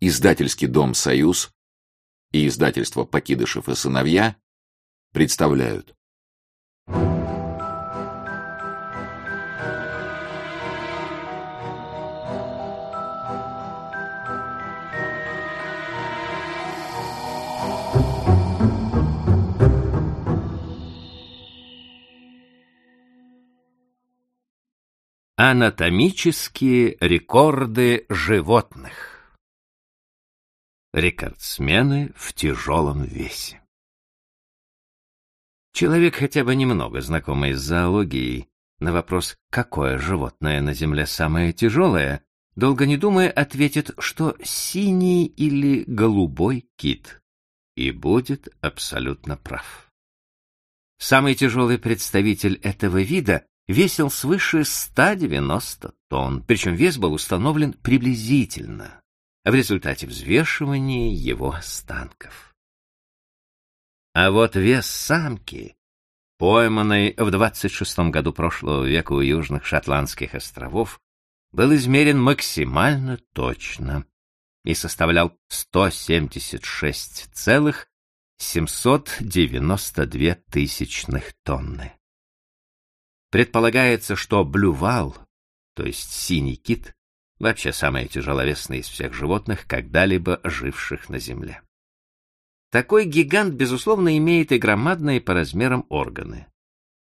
Издательский дом «Союз» и издательство «Покидышев и сыновья» представляют. Анатомические рекорды животных. Рекордсмены в тяжелом весе. Человек, хотя бы немного знакомый с зоологией, на вопрос, какое животное на Земле самое тяжелое, долго не думая, ответит, что синий или голубой кит, и будет абсолютно прав. Самый тяжелый представитель этого вида весил свыше 190 тонн, причем вес был установлен приблизительно в результате взвешивания его останков. А вот вес самки, пойманной в 26 году прошлого века у южных шотландских островов, был измерен максимально точно и составлял 176,792 тысячных тонны. Предполагается, что блювал, то есть синий кит, вообще самый тяжеловесный из всех животных, когда-либо живших на Земле. Такой гигант, безусловно, имеет и громадные по размерам органы.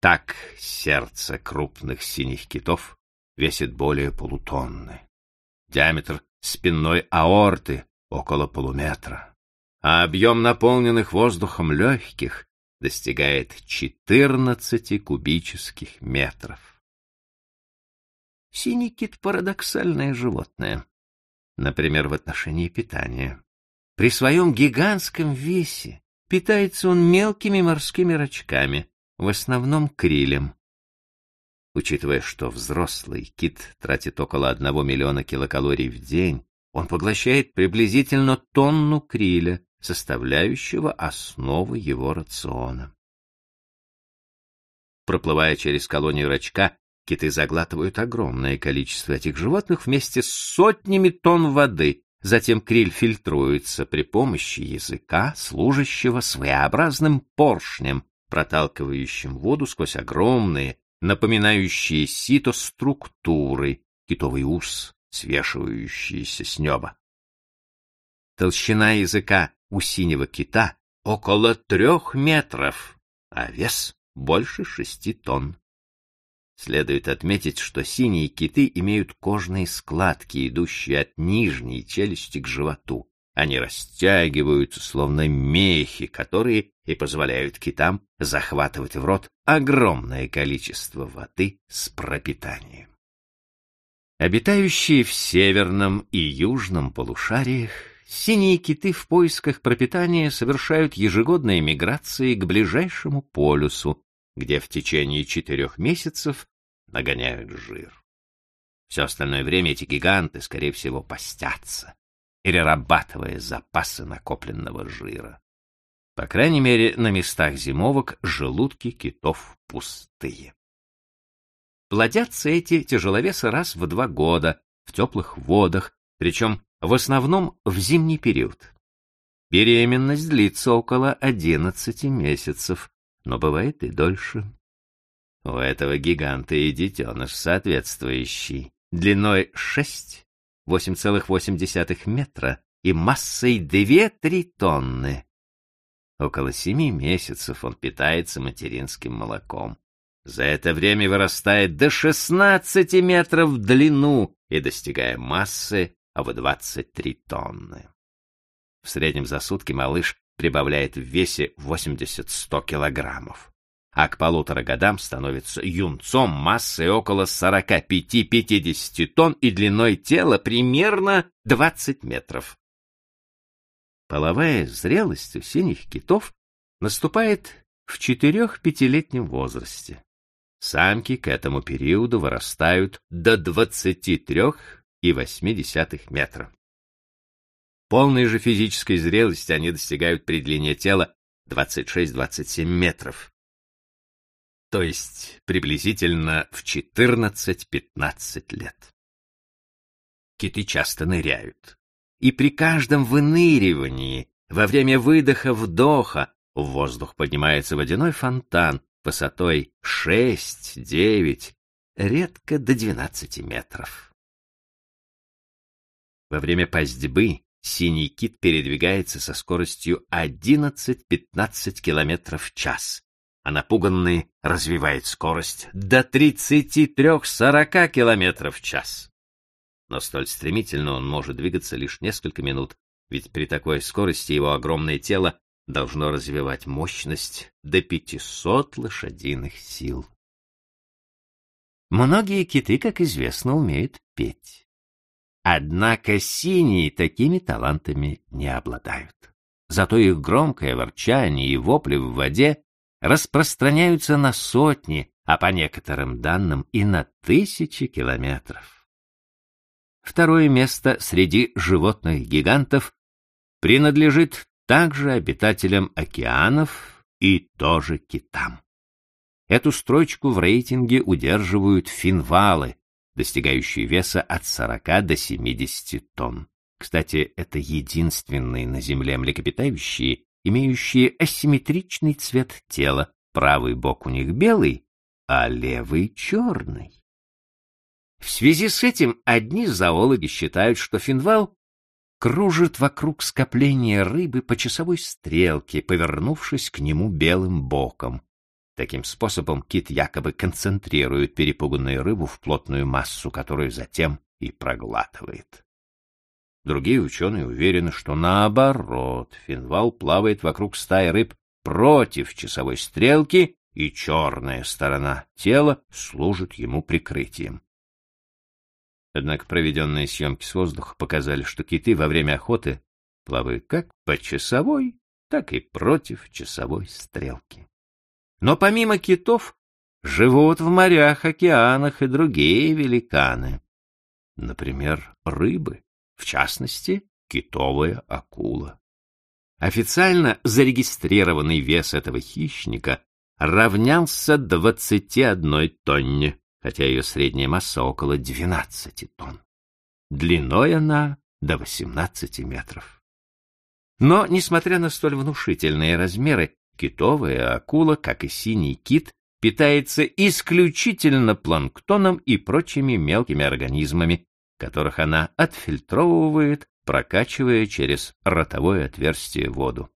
Так сердце крупных синих китов весит более полутонны. Диаметр спинной аорты около полуметра, а объем наполненных воздухом легких достигает 14 кубических метров. Синий кит — парадоксальное животное, например, в отношении питания. При своем гигантском весе питается он мелкими морскими рачками, в основном крилем. Учитывая, что взрослый кит тратит около 1 миллиона килокалорий в день, он поглощает приблизительно тонну криля, составляющего основу его рациона. Проплывая через колонию рачка, киты заглатывают огромное количество этих животных вместе с сотнями тонн воды, затем криль фильтруется при помощи языка, служащего своеобразным поршнем, проталкивающим воду сквозь огромные, напоминающие сито структуры, китовый ус, свешивающийся с неба. Толщина языка у синего кита около трех метров, а вес больше шести тонн. Следует отметить, что синие киты имеют кожные складки, идущие от нижней челюсти к животу. Они растягиваются, словно мехи, которые и позволяют китам захватывать в рот огромное количество воды с пропитанием. Обитающие в северном и южном полушариях Синие киты в поисках пропитания совершают ежегодные миграции к ближайшему полюсу, где в течение четырех месяцев нагоняют жир. Все остальное время эти гиганты, скорее всего, постятся, перерабатывая запасы накопленного жира. По крайней мере, на местах зимовок желудки китов пустые. Плодятся эти тяжеловесы раз в два года в теплых водах, причем в основном в зимний период. Беременность длится около 11 месяцев, но бывает и дольше. У этого гиганта и детеныш соответствующий, длиной 6, 8,8 метра и массой 2-3 тонны. Около семи месяцев он питается материнским молоком. За это время вырастает до 16 метров в длину и достигая массы в 23 тонны. В среднем за сутки малыш прибавляет в весе 80-100 килограммов, а к полутора годам становится юнцом массой около 45-50 тонн и длиной тела примерно 20 метров. Половая зрелость у синих китов наступает в 4-5-летнем возрасте. Самки к этому периоду вырастают до 23 и десятых метра. Полной же физической зрелости они достигают при длине тела 26-27 метров, то есть приблизительно в 14-15 лет. Киты часто ныряют. и при каждом выныривании, во время выдоха-вдоха, в воздух поднимается водяной фонтан высотой 6-9, редко до 12 метров. Во время пастьбы синий кит передвигается со скоростью 11-15 км в час, а напуганный развивает скорость до 33-40 км в час. Но столь стремительно он может двигаться лишь несколько минут, ведь при такой скорости его огромное тело должно развивать мощность до 500 лошадиных сил. Многие киты, как известно, умеют петь. Однако синие такими талантами не обладают. Зато их громкое ворчание и вопли в воде распространяются на сотни, а по некоторым данным и на тысячи километров. Второе место среди животных-гигантов принадлежит также обитателям океанов и тоже китам. Эту строчку в рейтинге удерживают финвалы, достигающие веса от 40 до 70 тонн. Кстати, это единственные на Земле млекопитающие, имеющие асимметричный цвет тела. Правый бок у них белый, а левый черный. В связи с этим одни зоологи считают, что финвал кружит вокруг скопления рыбы по часовой стрелке, повернувшись к нему белым боком. Таким способом кит якобы концентрирует перепуганную рыбу в плотную массу, которую затем и проглатывает. Другие ученые уверены, что наоборот, финвал плавает вокруг стаи рыб против часовой стрелки, и черная сторона тела служит ему прикрытием. Однако проведенные съемки с воздуха показали, что киты во время охоты плавают как по часовой, так и против часовой стрелки. Но помимо китов живут в морях, океанах и другие великаны. Например, рыбы, в частности, китовая акула. Официально зарегистрированный вес этого хищника равнялся 21 тонне хотя ее средняя масса около 12 тонн. Длиной она до 18 метров. Но, несмотря на столь внушительные размеры, китовая акула, как и синий кит, питается исключительно планктоном и прочими мелкими организмами, которых она отфильтровывает, прокачивая через ротовое отверстие воду.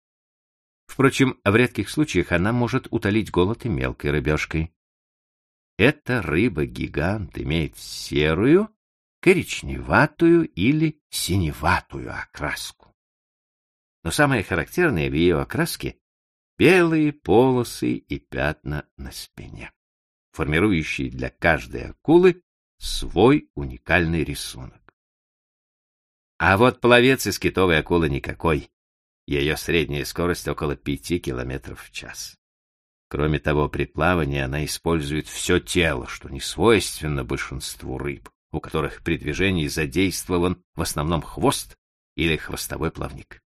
Впрочем, в редких случаях она может утолить голод и мелкой рыбешкой. Эта рыба-гигант имеет серую, коричневатую или синеватую окраску. Но самое характерное в ее окраске — белые полосы и пятна на спине, формирующие для каждой акулы свой уникальный рисунок. А вот пловец из китовой акулы никакой. Ее средняя скорость около пяти километров в час. Кроме того, при плавании она использует все тело, что не свойственно большинству рыб, у которых при движении задействован в основном хвост или хвостовой плавник.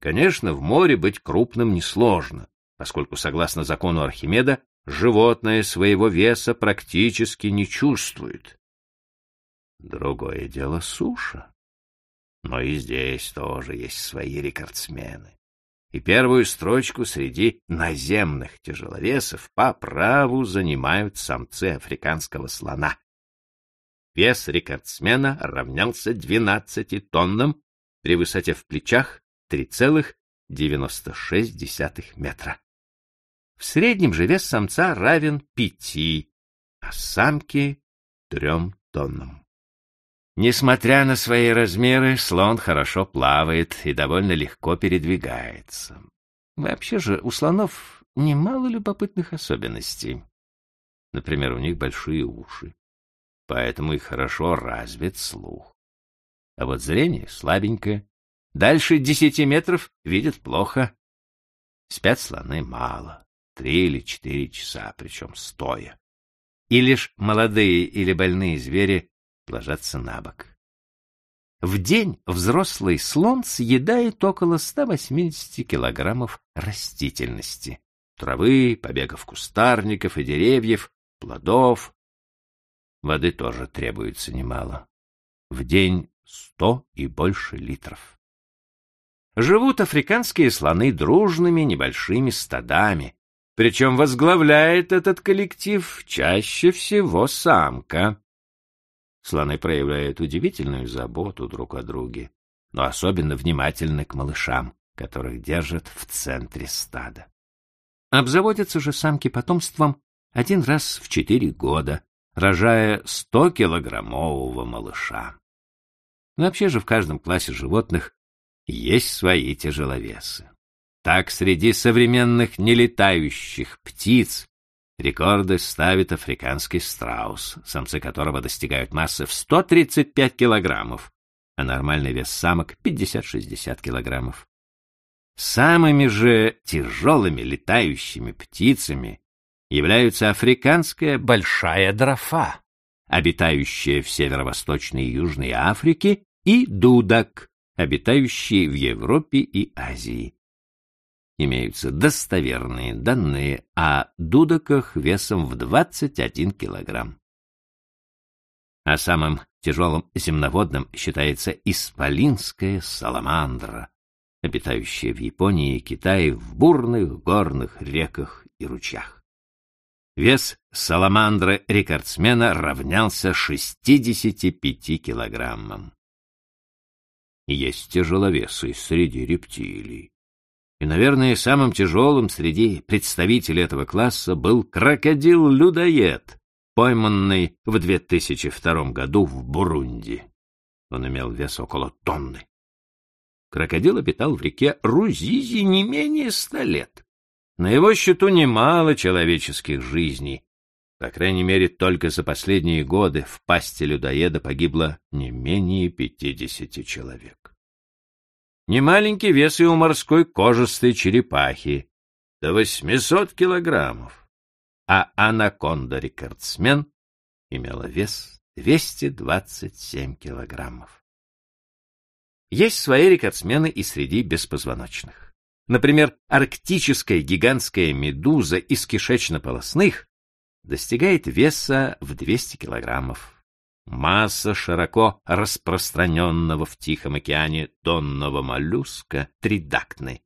Конечно, в море быть крупным несложно, поскольку, согласно закону Архимеда, животное своего веса практически не чувствует. Другое дело суша. Но и здесь тоже есть свои рекордсмены и первую строчку среди наземных тяжеловесов по праву занимают самцы африканского слона. Вес рекордсмена равнялся 12 тоннам при высоте в плечах 3,96 метра. В среднем же вес самца равен 5, а самки — 3 тоннам. Несмотря на свои размеры, слон хорошо плавает и довольно легко передвигается. Вообще же у слонов немало любопытных особенностей. Например, у них большие уши, поэтому и хорошо развит слух. А вот зрение слабенькое. Дальше десяти метров видят плохо. Спят слоны мало, три или четыре часа, причем стоя. И лишь молодые или больные звери ложатся на бок. В день взрослый слон съедает около 180 килограммов растительности. Травы, побегов кустарников и деревьев, плодов. Воды тоже требуется немало. В день 100 и больше литров. Живут африканские слоны дружными небольшими стадами, причем возглавляет этот коллектив чаще всего самка. Слоны проявляют удивительную заботу друг о друге, но особенно внимательны к малышам, которых держат в центре стада. Обзаводятся же самки потомством один раз в четыре года, рожая 100-килограммового малыша. Вообще же в каждом классе животных есть свои тяжеловесы. Так, среди современных нелетающих птиц рекорды ставит африканский страус, самцы которого достигают массы в 135 килограммов, а нормальный вес самок 50-60 килограммов. Самыми же тяжелыми летающими птицами являются африканская большая дрофа, обитающая в северо-восточной и Южной Африке, и дудак, обитающий в Европе и Азии имеются достоверные данные о дудоках весом в 21 килограмм. А самым тяжелым земноводным считается исполинская саламандра, обитающая в Японии и Китае в бурных горных реках и ручьях. Вес саламандры-рекордсмена равнялся 65 килограммам. Есть тяжеловесы среди рептилий. И, наверное, самым тяжелым среди представителей этого класса был крокодил-людоед, пойманный в 2002 году в Бурунди. Он имел вес около тонны. Крокодил обитал в реке Рузизи не менее ста лет. На его счету немало человеческих жизней. По крайней мере, только за последние годы в пасти людоеда погибло не менее пятидесяти человек. Немаленький вес и у морской кожистой черепахи, до 800 килограммов, а анаконда-рекордсмен имела вес 227 килограммов. Есть свои рекордсмены и среди беспозвоночных. Например, арктическая гигантская медуза из кишечно-полосных достигает веса в 200 килограммов Масса широко распространенного в Тихом океане тонного моллюска тридактны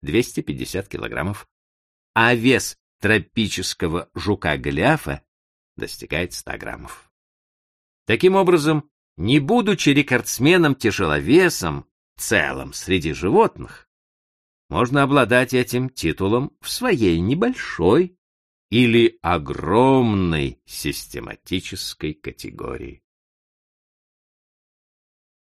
250 килограммов, а вес тропического жука-гляфа достигает 100 граммов. Таким образом, не будучи рекордсменом-тяжеловесом целым среди животных, можно обладать этим титулом в своей небольшой или огромной систематической категории.